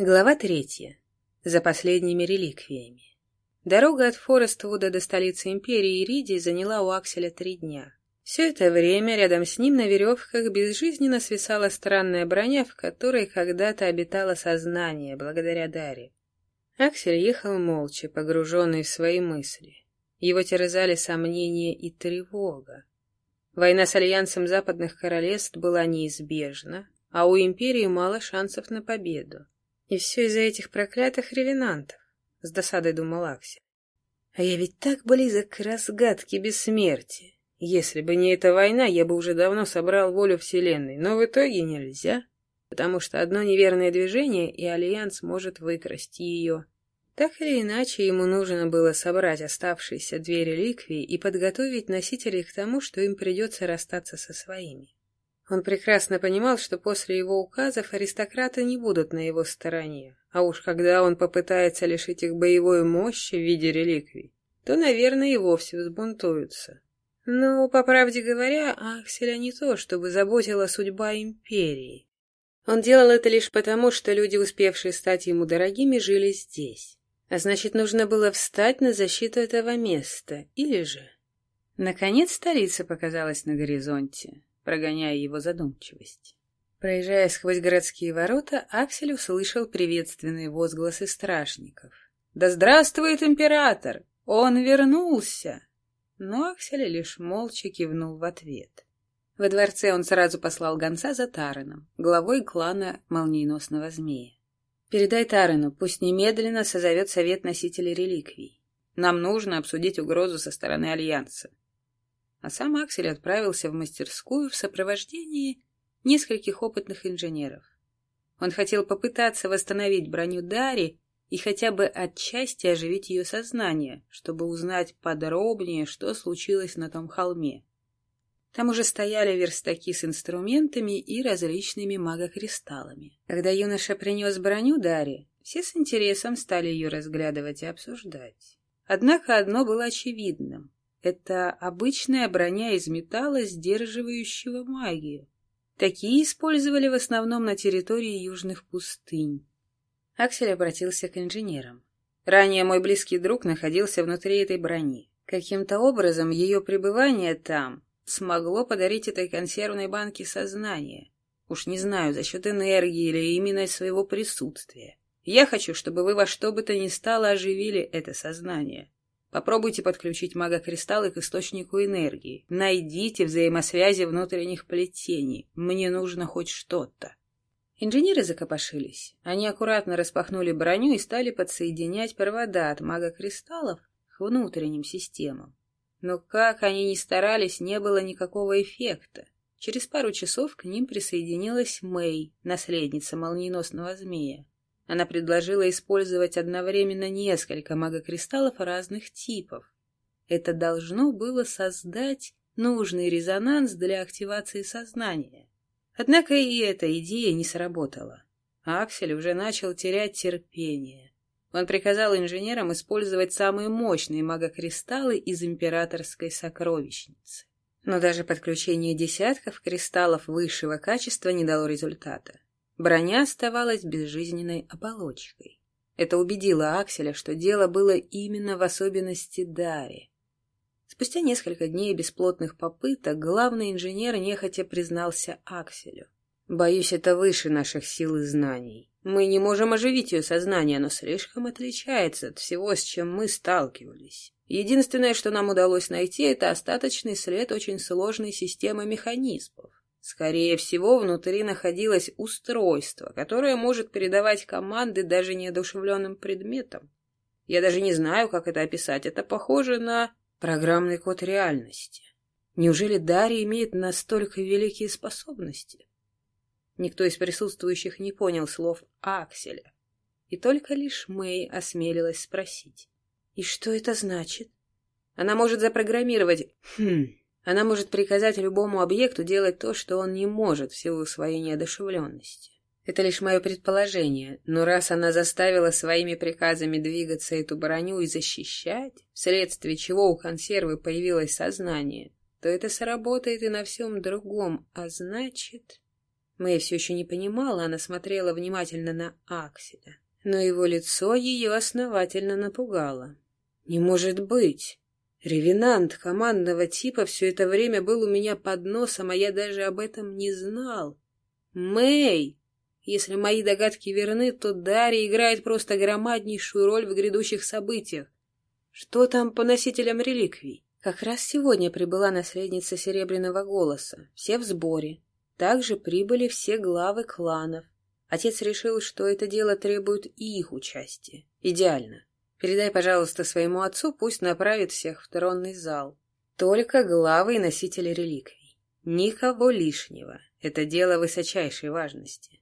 Глава третья. За последними реликвиями. Дорога от Форествуда до столицы империи Иридии заняла у Акселя три дня. Все это время рядом с ним на веревках безжизненно свисала странная броня, в которой когда-то обитало сознание, благодаря Даре. Аксель ехал молча, погруженный в свои мысли. Его терзали сомнения и тревога. Война с Альянсом Западных Королевств была неизбежна, а у Империи мало шансов на победу. И все из-за этих проклятых ревенантов, — с досадой думал Аксель. А я ведь так близок к разгадке бессмертия. Если бы не эта война, я бы уже давно собрал волю Вселенной, но в итоге нельзя, потому что одно неверное движение, и Альянс может выкрасть ее. Так или иначе, ему нужно было собрать оставшиеся две реликвии и подготовить носителей к тому, что им придется расстаться со своими. Он прекрасно понимал, что после его указов аристократы не будут на его стороне, а уж когда он попытается лишить их боевой мощи в виде реликвий, то, наверное, и вовсе взбунтуются. Но, по правде говоря, Акселя не то, чтобы заботила судьба империи. Он делал это лишь потому, что люди, успевшие стать ему дорогими, жили здесь. А значит, нужно было встать на защиту этого места, или же... Наконец столица показалась на горизонте прогоняя его задумчивость. Проезжая сквозь городские ворота, Аксель услышал приветственные возгласы стражников. «Да здравствует император! Он вернулся!» Но Аксель лишь молча кивнул в ответ. Во дворце он сразу послал гонца за Тараном, главой клана молниеносного змея. «Передай Тарану, пусть немедленно созовет совет носителей реликвий. Нам нужно обсудить угрозу со стороны Альянса а сам Аксель отправился в мастерскую в сопровождении нескольких опытных инженеров. Он хотел попытаться восстановить броню Дари и хотя бы отчасти оживить ее сознание, чтобы узнать подробнее, что случилось на том холме. Там уже стояли верстаки с инструментами и различными магокристаллами. Когда юноша принес броню Дари, все с интересом стали ее разглядывать и обсуждать. Однако одно было очевидным. Это обычная броня из металла, сдерживающего магию. Такие использовали в основном на территории южных пустынь. Аксель обратился к инженерам. Ранее мой близкий друг находился внутри этой брони. Каким-то образом ее пребывание там смогло подарить этой консервной банке сознание. Уж не знаю, за счет энергии или именно своего присутствия. Я хочу, чтобы вы во что бы то ни стало оживили это сознание. Попробуйте подключить мага-кристаллы к источнику энергии. Найдите взаимосвязи внутренних плетений. Мне нужно хоть что-то. Инженеры закопошились. Они аккуратно распахнули броню и стали подсоединять провода от мага-кристаллов к внутренним системам. Но как они ни старались, не было никакого эффекта. Через пару часов к ним присоединилась Мэй, наследница молниеносного змея. Она предложила использовать одновременно несколько магокристаллов разных типов. Это должно было создать нужный резонанс для активации сознания. Однако и эта идея не сработала. Аксель уже начал терять терпение. Он приказал инженерам использовать самые мощные магокристаллы из императорской сокровищницы. Но даже подключение десятков кристаллов высшего качества не дало результата. Броня оставалась безжизненной оболочкой. Это убедило Акселя, что дело было именно в особенности Дари. Спустя несколько дней бесплотных попыток главный инженер нехотя признался Акселю. «Боюсь, это выше наших сил и знаний. Мы не можем оживить ее сознание, оно слишком отличается от всего, с чем мы сталкивались. Единственное, что нам удалось найти, это остаточный след очень сложной системы механизмов. Скорее всего, внутри находилось устройство, которое может передавать команды даже неодушевленным предметам. Я даже не знаю, как это описать. Это похоже на программный код реальности. Неужели Дарья имеет настолько великие способности? Никто из присутствующих не понял слов Акселя. И только лишь Мэй осмелилась спросить. «И что это значит?» Она может запрограммировать... Хм... Она может приказать любому объекту делать то, что он не может в силу своей неодушевленности. Это лишь мое предположение, но раз она заставила своими приказами двигаться эту броню и защищать, вследствие чего у консервы появилось сознание, то это сработает и на всем другом, а значит... Мэй все еще не понимала, она смотрела внимательно на Акселя. Но его лицо ее основательно напугало. «Не может быть! Ревенант командного типа все это время был у меня под носом, а я даже об этом не знал. Мэй! Если мои догадки верны, то Дарья играет просто громаднейшую роль в грядущих событиях. Что там по носителям реликвий? Как раз сегодня прибыла наследница Серебряного Голоса. Все в сборе. Также прибыли все главы кланов. Отец решил, что это дело требует и их участия. Идеально. Передай, пожалуйста, своему отцу, пусть направит всех в тронный зал. Только главы и носители реликвий. Никого лишнего. Это дело высочайшей важности.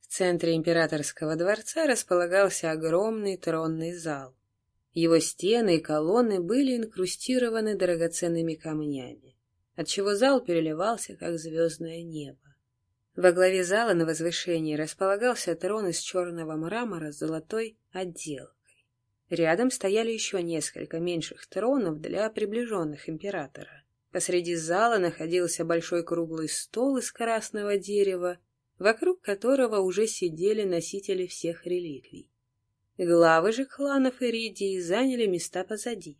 В центре императорского дворца располагался огромный тронный зал. Его стены и колонны были инкрустированы драгоценными камнями, отчего зал переливался, как звездное небо. Во главе зала на возвышении располагался трон из черного мрамора с золотой отделкой. Рядом стояли еще несколько меньших тронов для приближенных императора. Посреди зала находился большой круглый стол из красного дерева, вокруг которого уже сидели носители всех реликвий. Главы же кланов Иридии заняли места позади.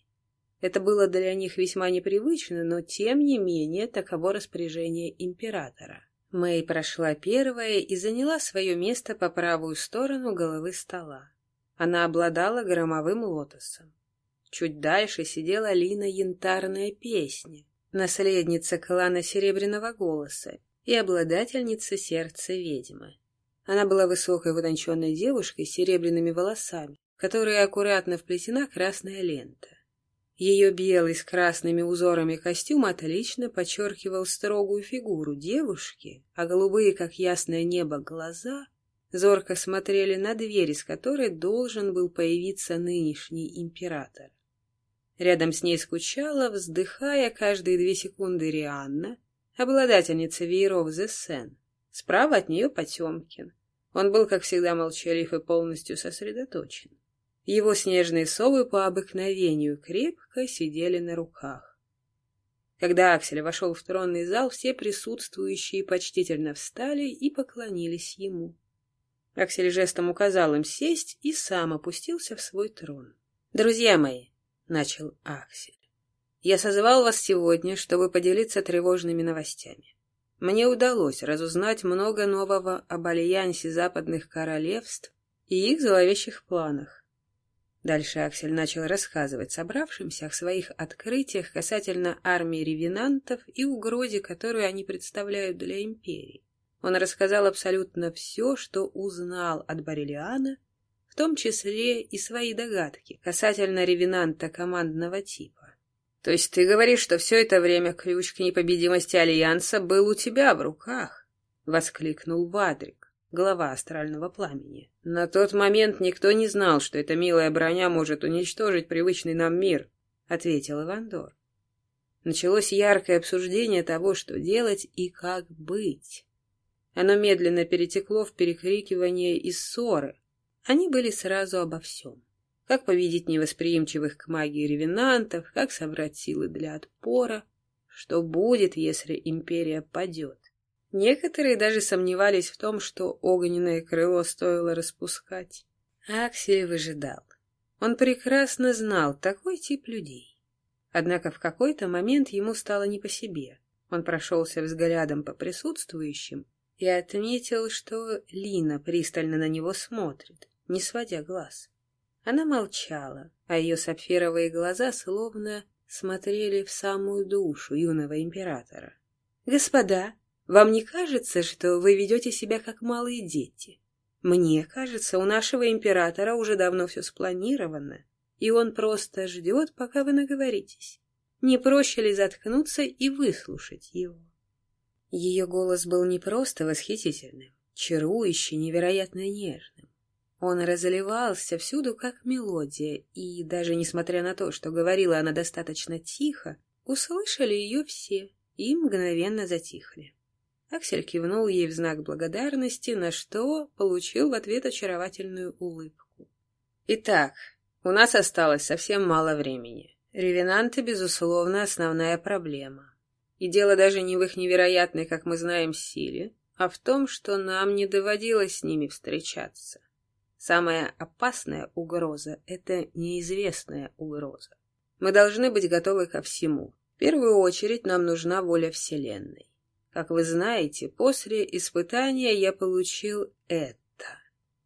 Это было для них весьма непривычно, но тем не менее таково распоряжение императора. Мэй прошла первая и заняла свое место по правую сторону головы стола. Она обладала громовым лотосом. Чуть дальше сидела Лина Янтарная Песня, наследница клана Серебряного Голоса и обладательница сердца ведьмы. Она была высокой утонченной девушкой с серебряными волосами, которые аккуратно вплетена красная лента. Ее белый с красными узорами костюм отлично подчеркивал строгую фигуру девушки, а голубые, как ясное небо, глаза зорко смотрели на дверь, из которой должен был появиться нынешний император. Рядом с ней скучала, вздыхая каждые две секунды Рианна, обладательница вееров Зессен. Справа от нее Потемкин. Он был, как всегда, молчалив и полностью сосредоточен. Его снежные совы по обыкновению крепко сидели на руках. Когда Аксель вошел в тронный зал, все присутствующие почтительно встали и поклонились ему. Аксель жестом указал им сесть и сам опустился в свой трон. «Друзья мои», — начал Аксель, — «я созвал вас сегодня, чтобы поделиться тревожными новостями. Мне удалось разузнать много нового об альянсе западных королевств и их зловещих планах. Дальше Аксель начал рассказывать собравшимся о своих открытиях касательно армии ревенантов и угрозе, которую они представляют для империи. Он рассказал абсолютно все, что узнал от Барелиана, в том числе и свои догадки касательно ревенанта командного типа. То есть ты говоришь, что все это время ключ к непобедимости Альянса был у тебя в руках? Воскликнул Вадрик, глава астрального пламени. На тот момент никто не знал, что эта милая броня может уничтожить привычный нам мир, ответил Ивандор. Началось яркое обсуждение того, что делать и как быть. Оно медленно перетекло в перекрикивание и ссоры. Они были сразу обо всем как победить невосприимчивых к магии ревенантов, как собрать силы для отпора, что будет, если империя падет. Некоторые даже сомневались в том, что огненное крыло стоило распускать. Аксель выжидал. Он прекрасно знал такой тип людей. Однако в какой-то момент ему стало не по себе. Он прошелся взглядом по присутствующим и отметил, что Лина пристально на него смотрит, не сводя глаз. Она молчала, а ее сапфировые глаза словно смотрели в самую душу юного императора. «Господа, вам не кажется, что вы ведете себя как малые дети? Мне кажется, у нашего императора уже давно все спланировано, и он просто ждет, пока вы наговоритесь. Не проще ли заткнуться и выслушать его?» Ее голос был не просто восхитительным, чарующий, невероятно нежным. Он разливался всюду, как мелодия, и даже несмотря на то, что говорила она достаточно тихо, услышали ее все и мгновенно затихли. Аксель кивнул ей в знак благодарности, на что получил в ответ очаровательную улыбку. «Итак, у нас осталось совсем мало времени. Ревенанты, безусловно, основная проблема. И дело даже не в их невероятной, как мы знаем, силе, а в том, что нам не доводилось с ними встречаться. Самая опасная угроза — это неизвестная угроза. Мы должны быть готовы ко всему. В первую очередь нам нужна воля Вселенной. Как вы знаете, после испытания я получил это.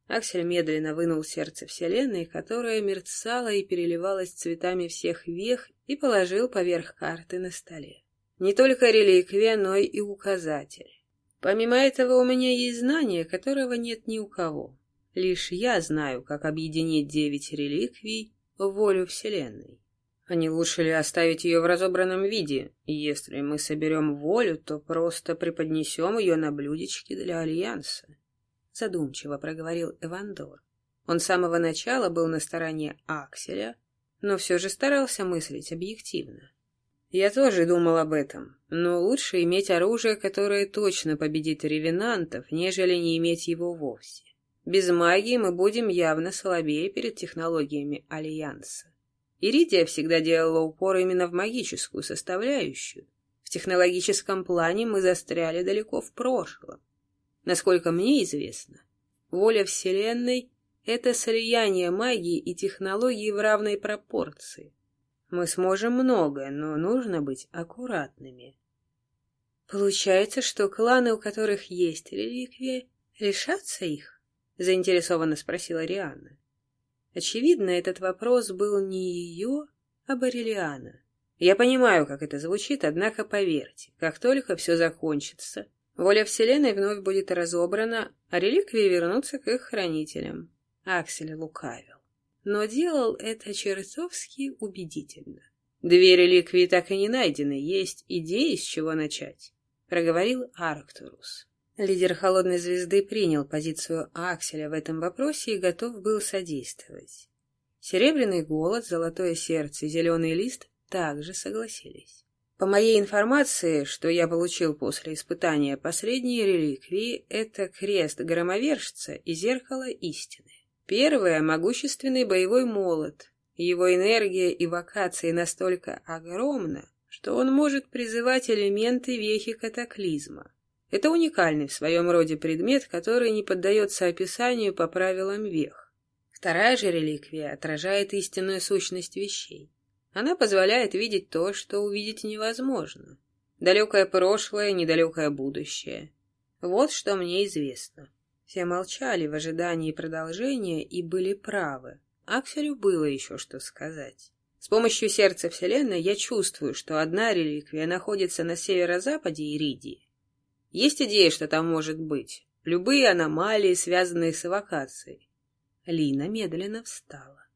Аксель медленно вынул сердце Вселенной, которое мерцало и переливалось цветами всех вех, и положил поверх карты на столе. Не только реликвия, но и указатель. Помимо этого у меня есть знание, которого нет ни у кого. Лишь я знаю, как объединить девять реликвий в волю Вселенной. А не лучше ли оставить ее в разобранном виде? Если мы соберем волю, то просто преподнесем ее на блюдечке для Альянса. Задумчиво проговорил Эвандор. Он с самого начала был на стороне Акселя, но все же старался мыслить объективно. Я тоже думал об этом, но лучше иметь оружие, которое точно победит ревенантов, нежели не иметь его вовсе. Без магии мы будем явно слабее перед технологиями Альянса. Иридия всегда делала упор именно в магическую составляющую. В технологическом плане мы застряли далеко в прошлом. Насколько мне известно, воля Вселенной — это слияние магии и технологии в равной пропорции. Мы сможем многое, но нужно быть аккуратными. Получается, что кланы, у которых есть реликвия, лишатся их? Заинтересованно спросила Рианна. Очевидно, этот вопрос был не ее, а Барелиана. Я понимаю, как это звучит, однако поверьте, как только все закончится, воля Вселенной вновь будет разобрана, а реликвии вернутся к их хранителям. Аксель лукавил. Но делал это чертовски убедительно. Две реликвии так и не найдены, есть идеи, с чего начать, проговорил Арктурус. Лидер Холодной Звезды принял позицию Акселя в этом вопросе и готов был содействовать. Серебряный голод, Золотое сердце и Зеленый лист также согласились. По моей информации, что я получил после испытания, последние реликвии — это крест громовержца и зеркало истины. Первое — могущественный боевой молот. Его энергия и вокации настолько огромна, что он может призывать элементы вехи катаклизма. Это уникальный в своем роде предмет, который не поддается описанию по правилам вех. Вторая же реликвия отражает истинную сущность вещей. Она позволяет видеть то, что увидеть невозможно. Далекое прошлое, недалекое будущее. Вот что мне известно. Все молчали в ожидании продолжения и были правы. Акселю было еще что сказать. С помощью сердца Вселенной я чувствую, что одна реликвия находится на северо-западе Иридии, есть идея, что там может быть. Любые аномалии, связанные с эвокацией. Лина медленно встала.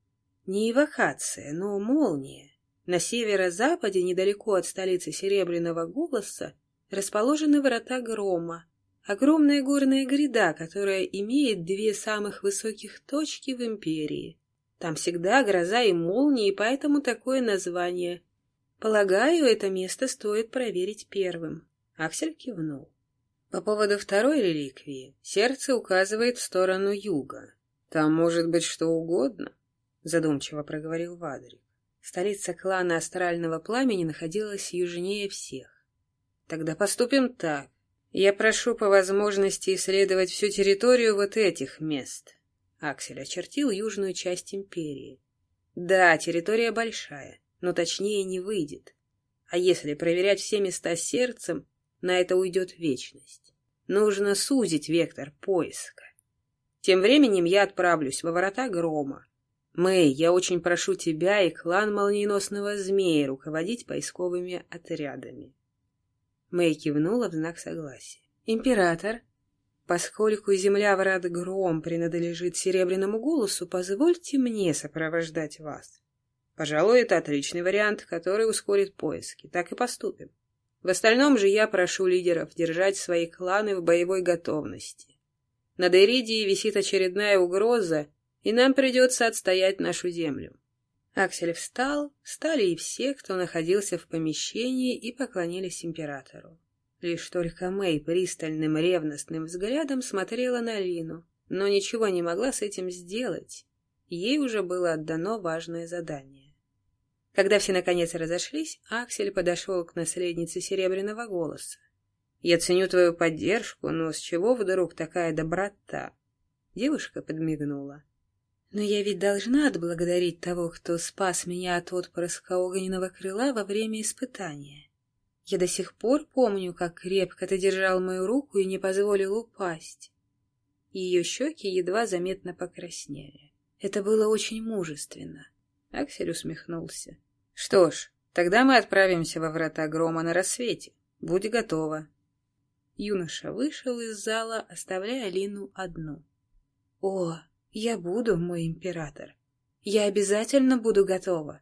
Не эвокация, но молния. На северо-западе, недалеко от столицы Серебряного Голоса, расположены врата Грома. Огромная горная гряда, которая имеет две самых высоких точки в империи. Там всегда гроза и молнии, поэтому такое название. Полагаю, это место стоит проверить первым. Аксель кивнул. По поводу второй реликвии сердце указывает в сторону юга. Там может быть что угодно, задумчиво проговорил Вадрик. Столица клана Астрального Пламени находилась южнее всех. Тогда поступим так. Я прошу по возможности исследовать всю территорию вот этих мест. Аксель очертил южную часть империи. Да, территория большая, но точнее не выйдет. А если проверять все места сердцем, на это уйдет вечность. Нужно сузить вектор поиска. Тем временем я отправлюсь во ворота грома. Мэй, я очень прошу тебя и клан молниеносного змея руководить поисковыми отрядами. Мэй кивнула в знак согласия. Император, поскольку земля врат гром принадлежит серебряному голосу, позвольте мне сопровождать вас. Пожалуй, это отличный вариант, который ускорит поиски. Так и поступим. В остальном же я прошу лидеров держать свои кланы в боевой готовности. На Иридии висит очередная угроза, и нам придется отстоять нашу землю. Аксель встал, встали и все, кто находился в помещении, и поклонились императору. Лишь только Мэй пристальным ревностным взглядом смотрела на Лину, но ничего не могла с этим сделать. Ей уже было отдано важное задание. Когда все наконец разошлись, Аксель подошел к наследнице Серебряного Голоса. Я ценю твою поддержку, но с чего вдруг такая доброта? Девушка подмигнула. Но я ведь должна отблагодарить того, кто спас меня от отпрыска огненного крыла во время испытания. Я до сих пор помню, как крепко ты держал мою руку и не позволил упасть. Ее щеки едва заметно покраснели. Это было очень мужественно. Аксель усмехнулся. Что ж, тогда мы отправимся во врата грома на рассвете. Будь готова. Юноша вышел из зала, оставляя Лину одну. «О, я буду, мой император. Я обязательно буду готова»,